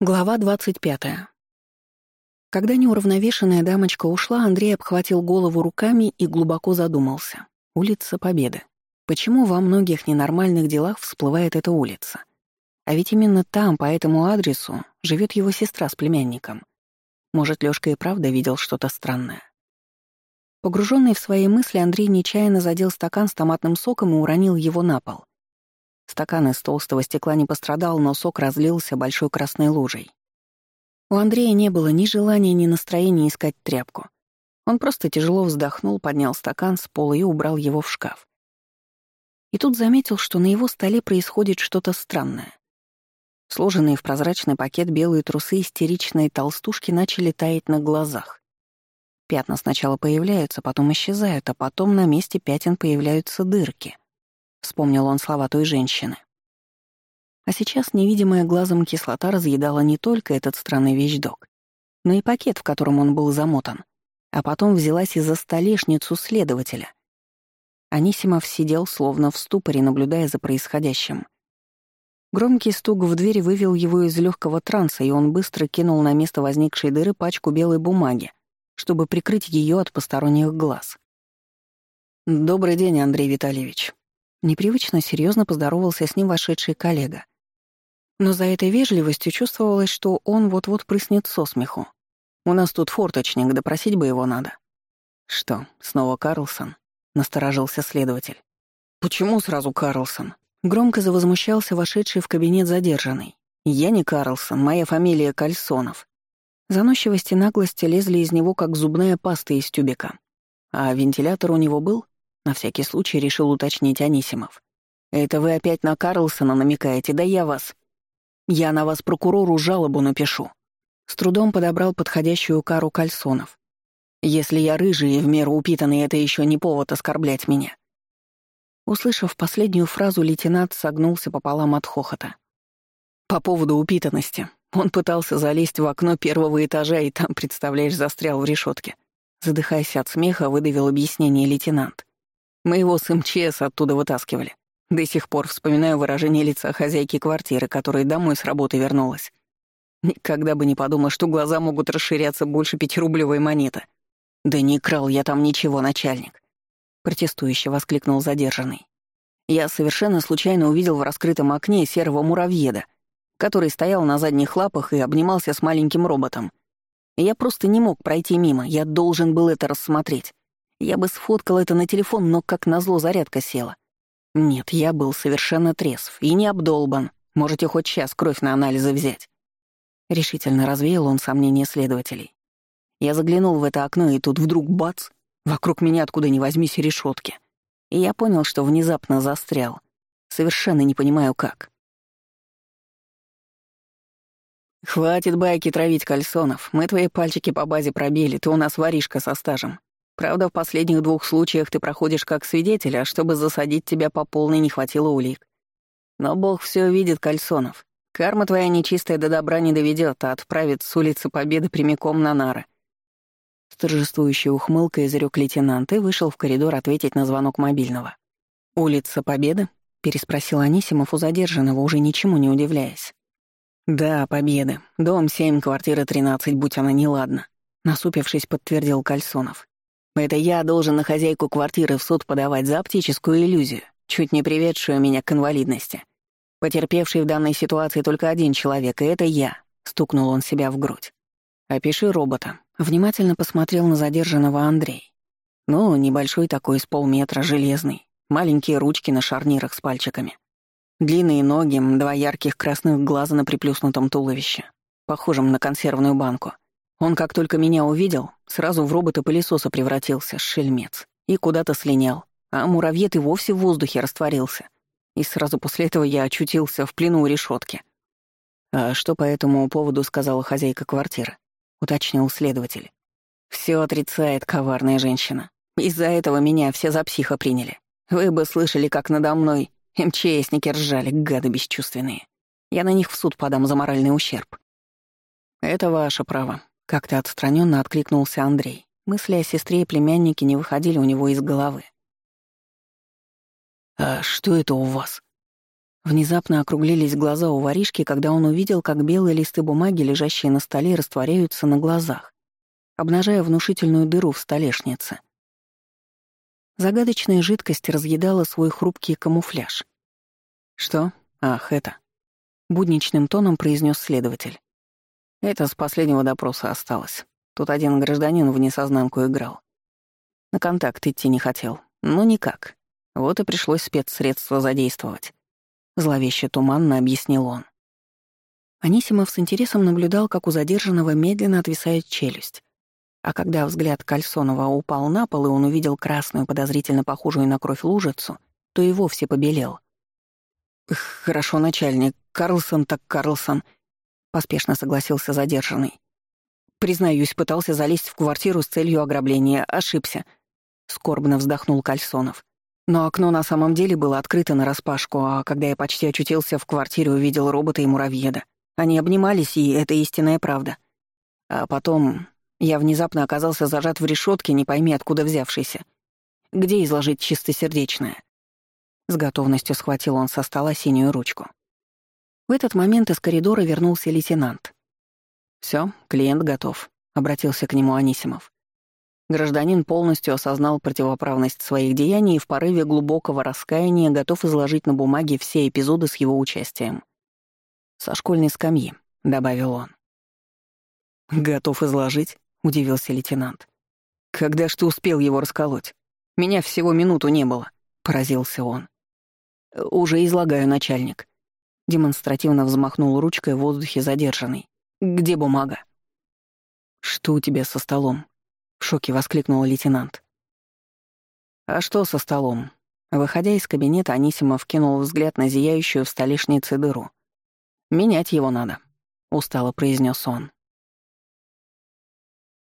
Глава 25. Когда неуравновешенная дамочка ушла, Андрей обхватил голову руками и глубоко задумался. Улица Победы. Почему во многих ненормальных делах всплывает эта улица? А ведь именно там, по этому адресу, живет его сестра с племянником. Может, Лёшка и правда видел что-то странное. Погруженный в свои мысли, Андрей нечаянно задел стакан с томатным соком и уронил его на пол. Стакан из толстого стекла не пострадал, но сок разлился большой красной лужей. У Андрея не было ни желания, ни настроения искать тряпку. Он просто тяжело вздохнул, поднял стакан с пола и убрал его в шкаф. И тут заметил, что на его столе происходит что-то странное. Сложенные в прозрачный пакет белые трусы истеричной толстушки начали таять на глазах. Пятна сначала появляются, потом исчезают, а потом на месте пятен появляются дырки —— вспомнил он слова той женщины. А сейчас невидимая глазом кислота разъедала не только этот странный вещдок, но и пакет, в котором он был замотан, а потом взялась и за столешницу следователя. Анисимов сидел словно в ступоре, наблюдая за происходящим. Громкий стук в дверь вывел его из легкого транса, и он быстро кинул на место возникшей дыры пачку белой бумаги, чтобы прикрыть ее от посторонних глаз. «Добрый день, Андрей Витальевич», Непривычно серьезно поздоровался с ним вошедший коллега. Но за этой вежливостью чувствовалось, что он вот-вот прыснет со смеху. «У нас тут форточник, допросить бы его надо». «Что, снова Карлсон?» — насторожился следователь. «Почему сразу Карлсон?» Громко завозмущался вошедший в кабинет задержанный. «Я не Карлсон, моя фамилия Кальсонов». Заносчивость и наглость лезли из него, как зубная паста из тюбика. А вентилятор у него был? На всякий случай решил уточнить Анисимов. «Это вы опять на Карлсона намекаете, да я вас...» «Я на вас прокурору жалобу напишу». С трудом подобрал подходящую кару кальсонов. «Если я рыжий и в меру упитанный, это еще не повод оскорблять меня». Услышав последнюю фразу, лейтенант согнулся пополам от хохота. «По поводу упитанности. Он пытался залезть в окно первого этажа и там, представляешь, застрял в решетке. Задыхаясь от смеха, выдавил объяснение лейтенант. Мы его с МЧС оттуда вытаскивали. До сих пор вспоминаю выражение лица хозяйки квартиры, которая домой с работы вернулась. Никогда бы не подумал, что глаза могут расширяться больше пятирублевой монеты. «Да не крал я там ничего, начальник!» Протестующе воскликнул задержанный. Я совершенно случайно увидел в раскрытом окне серого муравьеда, который стоял на задних лапах и обнимался с маленьким роботом. Я просто не мог пройти мимо, я должен был это рассмотреть. Я бы сфоткал это на телефон, но, как назло, зарядка села. Нет, я был совершенно трезв и не обдолбан. Можете хоть сейчас кровь на анализы взять. Решительно развеял он сомнения следователей. Я заглянул в это окно, и тут вдруг бац! Вокруг меня откуда ни возьмись решетки. И я понял, что внезапно застрял. Совершенно не понимаю, как. «Хватит байки травить кальсонов. Мы твои пальчики по базе пробили, ты у нас воришка со стажем. Правда, в последних двух случаях ты проходишь как свидетель, а чтобы засадить тебя по полной не хватило улик. Но Бог все видит, Кальсонов. Карма твоя нечистая до добра не доведет, а отправит с улицы Победы прямиком на нары. С торжествующей ухмылкой изрек лейтенант и вышел в коридор ответить на звонок мобильного. «Улица Победы?» — переспросил Анисимов у задержанного, уже ничему не удивляясь. «Да, Победы. Дом 7, квартира 13, будь она неладна», — насупившись, подтвердил Кальсонов. Это я должен на хозяйку квартиры в суд подавать за оптическую иллюзию, чуть не приведшую меня к инвалидности. Потерпевший в данной ситуации только один человек, и это я», — стукнул он себя в грудь. «Опиши робота». Внимательно посмотрел на задержанного Андрей. Ну, небольшой такой, с полметра, железный. Маленькие ручки на шарнирах с пальчиками. Длинные ноги, два ярких красных глаза на приплюснутом туловище, похожем на консервную банку — он как только меня увидел, сразу в робота-пылесоса превратился, шельмец, и куда-то слинял, а муравьед и вовсе в воздухе растворился. И сразу после этого я очутился в плену у решетки. «А что по этому поводу сказала хозяйка квартиры?» — уточнил следователь. Всё отрицает коварная женщина. Из-за этого меня все за психа приняли. Вы бы слышали, как надо мной МЧСники ржали, гады бесчувственные. Я на них в суд подам за моральный ущерб». «Это ваше право», как-то отстраненно откликнулся Андрей. Мысли о сестре и племяннике не выходили у него из головы. «А что это у вас?» Внезапно округлились глаза у воришки, когда он увидел, как белые листы бумаги, лежащие на столе, растворяются на глазах, обнажая внушительную дыру в столешнице. Загадочная жидкость разъедала свой хрупкий камуфляж. «Что? Ах, это!» — будничным тоном произнес следователь. Это с последнего допроса осталось. Тут один гражданин в несознанку играл. На контакт идти не хотел. Ну никак. Вот и пришлось спецсредства задействовать. Зловеще туманно объяснил он. Анисимов с интересом наблюдал, как у задержанного медленно отвисает челюсть. А когда взгляд Кальсонова упал на пол, и он увидел красную, подозрительно похожую на кровь лужицу, то и вовсе побелел. «Хорошо, начальник. Карлсон так Карлсон», — поспешно согласился задержанный. «Признаюсь, пытался залезть в квартиру с целью ограбления, ошибся», — скорбно вздохнул Кальсонов. «Но окно на самом деле было открыто нараспашку, а когда я почти очутился в квартире, увидел робота и муравьеда. Они обнимались, и это истинная правда. А потом я внезапно оказался зажат в решетке, не пойми, откуда взявшийся. Где изложить чистосердечное?» С готовностью схватил он со стола синюю ручку. В этот момент из коридора вернулся лейтенант. «Всё, клиент готов», — обратился к нему Анисимов. Гражданин полностью осознал противоправность своих деяний и в порыве глубокого раскаяния готов изложить на бумаге все эпизоды с его участием. «Со школьной скамьи», — добавил он. «Готов изложить?» — удивился лейтенант. «Когда ж ты успел его расколоть? Меня всего минуту не было», — поразился он. «Уже излагаю, начальник», демонстративно взмахнул ручкой в воздухе задержанный. «Где бумага?» «Что у тебя со столом?» — в шоке воскликнул лейтенант. «А что со столом?» Выходя из кабинета, Анисимов кинул взгляд на зияющую в столешнице дыру. «Менять его надо», — устало произнес он.